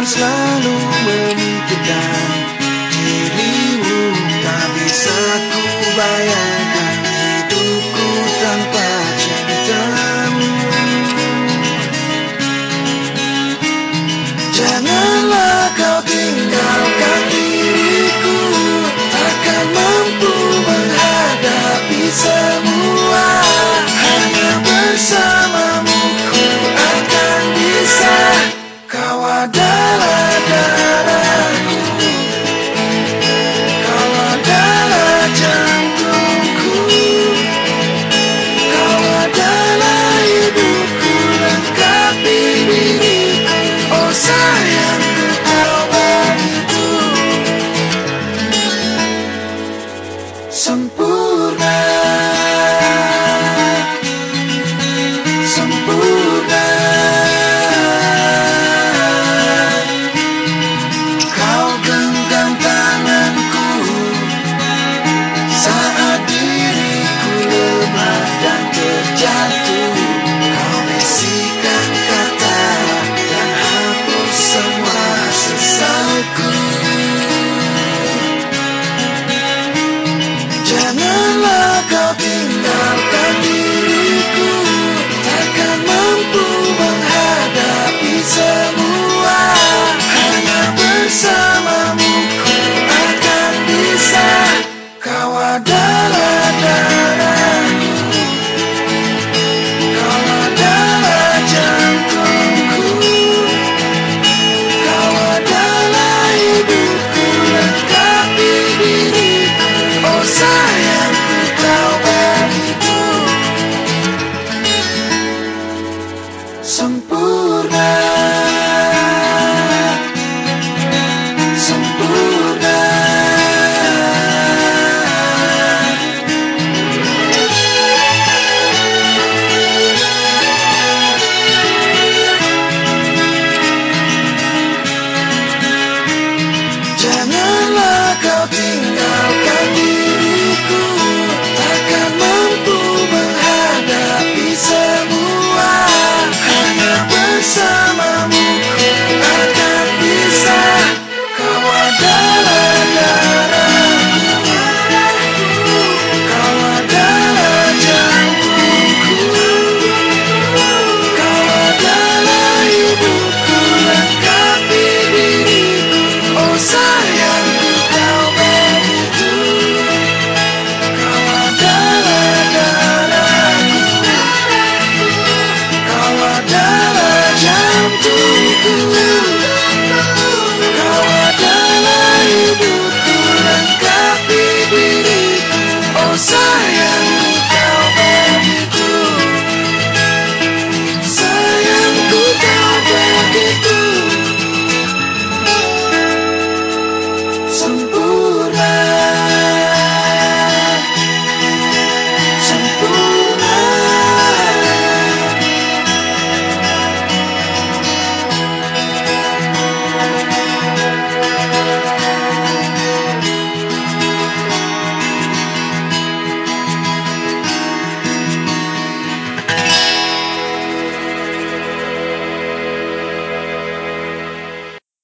akan selalu memikirkan dirimu. Tak bisa ku bayangkan.